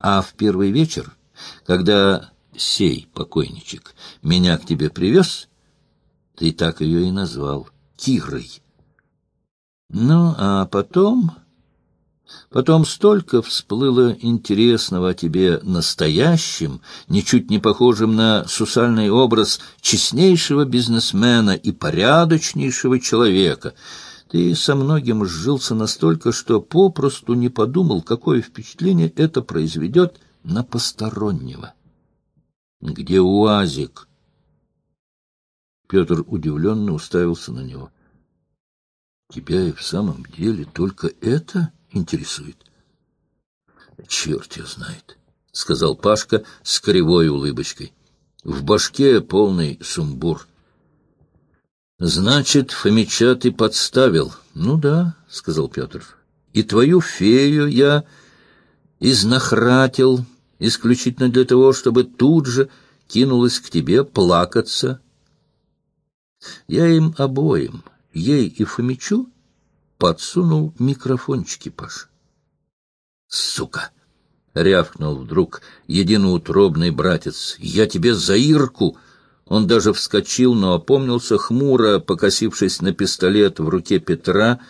А в первый вечер, когда сей покойничек меня к тебе привез, ты так ее и назвал — Кирой. Ну, а потом... Потом столько всплыло интересного о тебе настоящим, ничуть не похожим на сусальный образ честнейшего бизнесмена и порядочнейшего человека. Ты со многим сжился настолько, что попросту не подумал, какое впечатление это произведет на постороннего. Где УАЗик? Петр удивленно уставился на него. Тебя и в самом деле только это интересует? Черт ее знает, — сказал Пашка с кривой улыбочкой. В башке полный сумбур. Значит, Фомича ты подставил. Ну да, — сказал Петр. И твою фею я изнахратил исключительно для того, чтобы тут же кинулась к тебе плакаться. Я им обоим ей и Фомичу подсунул микрофончики, Паш. Сука! — рявкнул вдруг единоутробный братец. — Я тебе за Ирку! Он даже вскочил, но опомнился хмуро, покосившись на пистолет в руке Петра,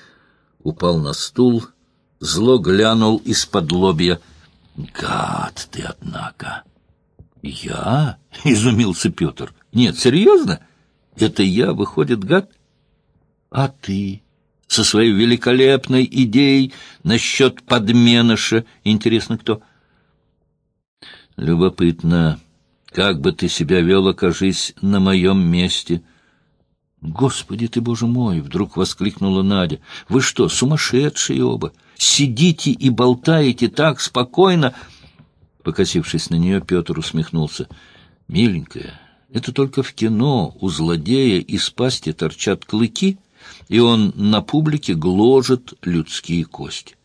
упал на стул, зло глянул из-под лобья. — Гад ты, однако! — Я? — изумился Петр. — Нет, серьезно? Это я, выходит, гад? А ты со своей великолепной идеей насчет подменыша, интересно, кто? Любопытно, как бы ты себя вел, окажись на моем месте. Господи ты, боже мой! Вдруг воскликнула Надя. Вы что, сумасшедшие оба? Сидите и болтаете так спокойно. Покосившись на нее, Петр усмехнулся. Миленькая, это только в кино у злодея из пасти торчат клыки — и он на публике гложет людские кости.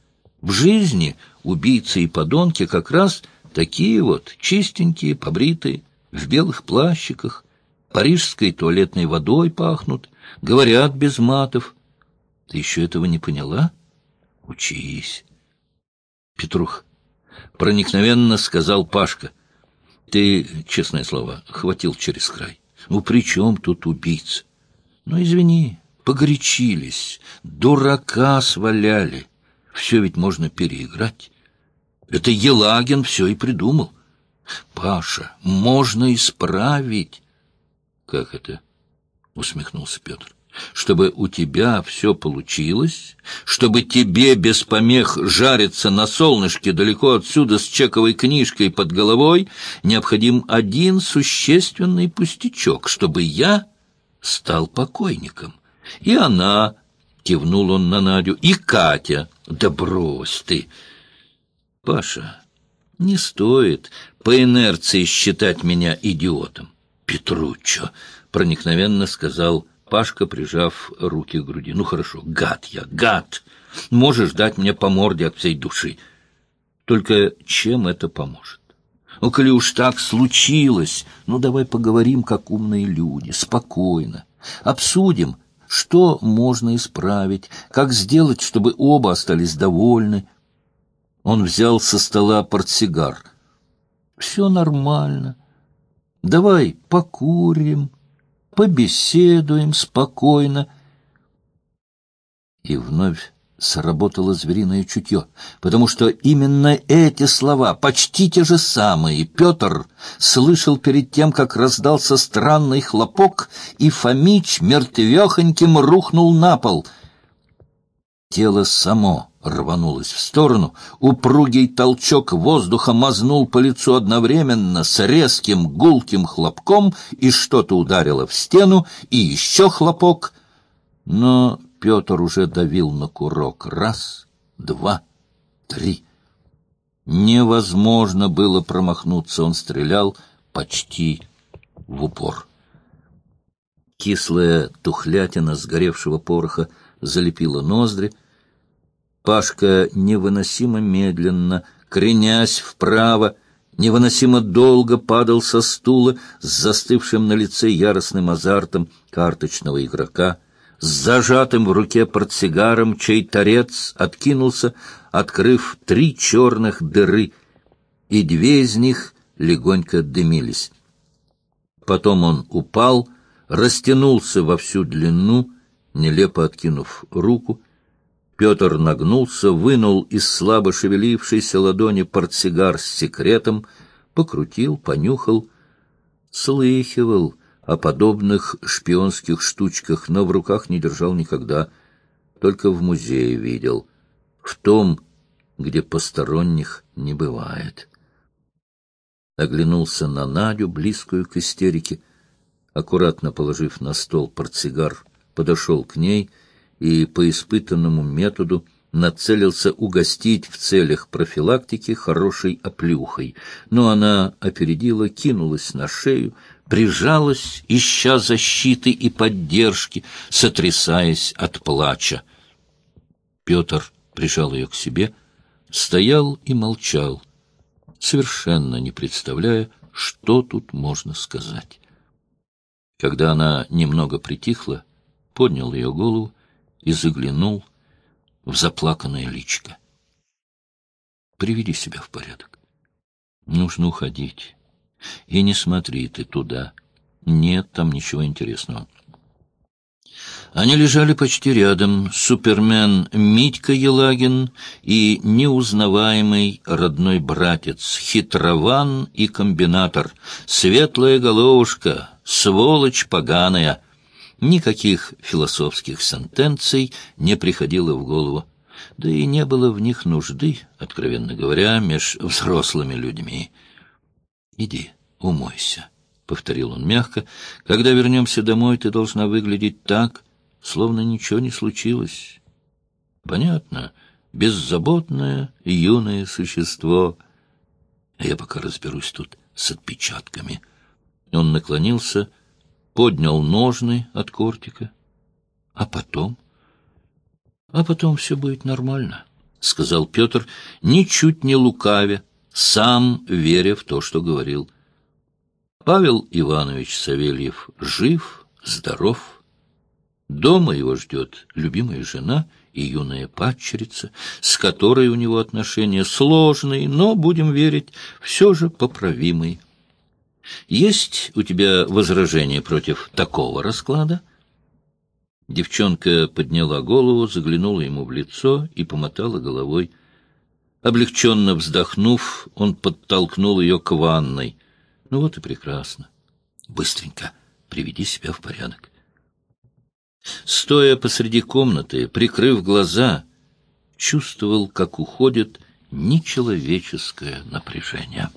В жизни убийцы и подонки как раз такие вот, чистенькие, побритые, в белых плащиках, парижской туалетной водой пахнут, говорят без матов. Ты еще этого не поняла? Учись. Петрух, проникновенно сказал Пашка. Ты, честное слово, хватил через край. Ну, при чем тут убийца? Ну, извини, Погорячились, дурака сваляли. Все ведь можно переиграть. Это Елагин все и придумал. Паша, можно исправить. Как это? Усмехнулся Петр. Чтобы у тебя все получилось, чтобы тебе без помех жариться на солнышке далеко отсюда с чековой книжкой под головой, необходим один существенный пустячок, чтобы я стал покойником. И она, — кивнул он на Надю, — и Катя. Да брось ты! Паша, не стоит по инерции считать меня идиотом. Петруччо, — проникновенно сказал Пашка, прижав руки к груди. Ну хорошо, гад я, гад! Можешь дать мне по морде от всей души. Только чем это поможет? Ну, коли уж так случилось, ну, давай поговорим, как умные люди, спокойно. Обсудим, что можно исправить, как сделать, чтобы оба остались довольны. Он взял со стола портсигар. «Все нормально. Давай покурим, побеседуем спокойно». И вновь сработало звериное чутье, потому что именно эти слова, почти те же самые, Петр слышал перед тем, как раздался странный хлопок, и Фомич мертвехоньким рухнул на пол. Тело само рванулось в сторону, упругий толчок воздуха мазнул по лицу одновременно с резким гулким хлопком, и что-то ударило в стену, и еще хлопок, но Петр уже давил на курок. Раз, два, три. Невозможно было промахнуться, он стрелял почти в упор. Кислая тухлятина сгоревшего пороха залепила ноздри. Пашка невыносимо медленно, кренясь вправо, невыносимо долго падал со стула с застывшим на лице яростным азартом карточного игрока — с зажатым в руке портсигаром, чей торец откинулся, открыв три черных дыры, и две из них легонько дымились. Потом он упал, растянулся во всю длину, нелепо откинув руку. Петр нагнулся, вынул из слабо шевелившейся ладони портсигар с секретом, покрутил, понюхал, слыхивал о подобных шпионских штучках, но в руках не держал никогда, только в музее видел, в том, где посторонних не бывает. Оглянулся на Надю, близкую к истерике, аккуратно положив на стол портсигар, подошел к ней и по испытанному методу нацелился угостить в целях профилактики хорошей оплюхой, но она опередила, кинулась на шею, прижалась, ища защиты и поддержки, сотрясаясь от плача. Петр прижал ее к себе, стоял и молчал, совершенно не представляя, что тут можно сказать. Когда она немного притихла, поднял ее голову и заглянул в заплаканное личико. «Приведи себя в порядок. Нужно уходить. И не смотри ты туда. Нет там ничего интересного». Они лежали почти рядом, супермен Митька Елагин и неузнаваемый родной братец, хитрован и комбинатор, светлая головушка, сволочь поганая. Никаких философских сентенций не приходило в голову, да и не было в них нужды, откровенно говоря, меж взрослыми людьми. «Иди, умойся», — повторил он мягко. «Когда вернемся домой, ты должна выглядеть так, словно ничего не случилось». «Понятно, беззаботное юное существо. А я пока разберусь тут с отпечатками». Он наклонился, поднял ножны от кортика. А потом? А потом все будет нормально, — сказал Петр, ничуть не лукавя, сам веря в то, что говорил. Павел Иванович Савельев жив, здоров. Дома его ждет любимая жена и юная падчерица, с которой у него отношения сложные, но, будем верить, все же поправимые. Есть у тебя возражение против такого расклада? Девчонка подняла голову, заглянула ему в лицо и помотала головой. Облегченно вздохнув, он подтолкнул ее к ванной. Ну вот и прекрасно. Быстренько приведи себя в порядок. Стоя посреди комнаты, прикрыв глаза, чувствовал, как уходит нечеловеческое напряжение.